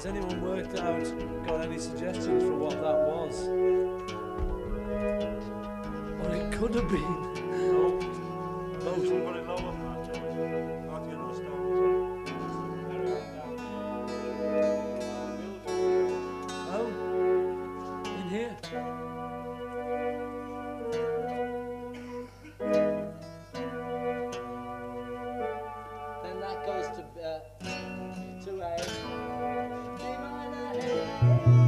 Has anyone worked out, got any suggestions for what that was? What it could have been? No. Someone lower than that, Joey. How do you know stones? Oh, in here. Then that goes to uh, minor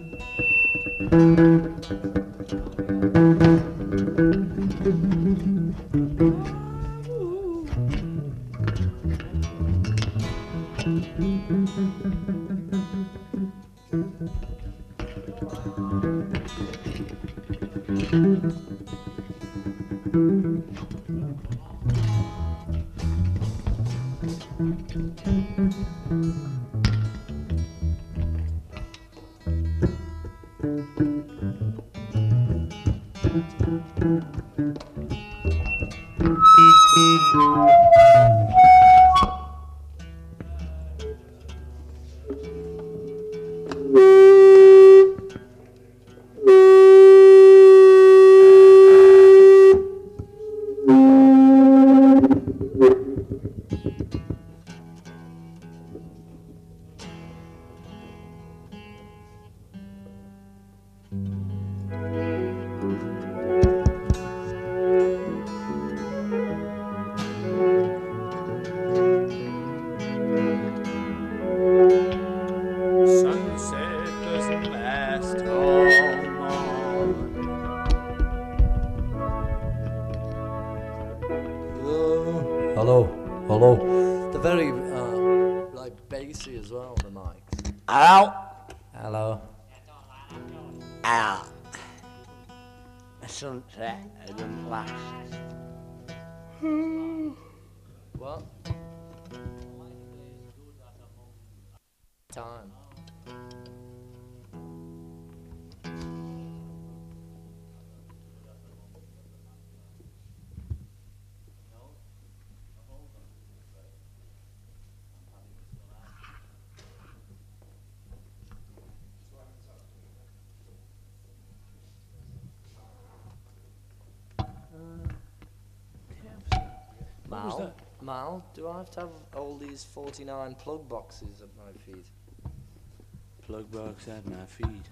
A. Then E to Hello, hello. They're very uh, like bassy as well. The mics. Hello? Hello. Hello. A sunset doesn't last. What? Time. What was Mal, that? Mal, do I have to have all these 49 plug boxes at my feet? Plug box at my feet.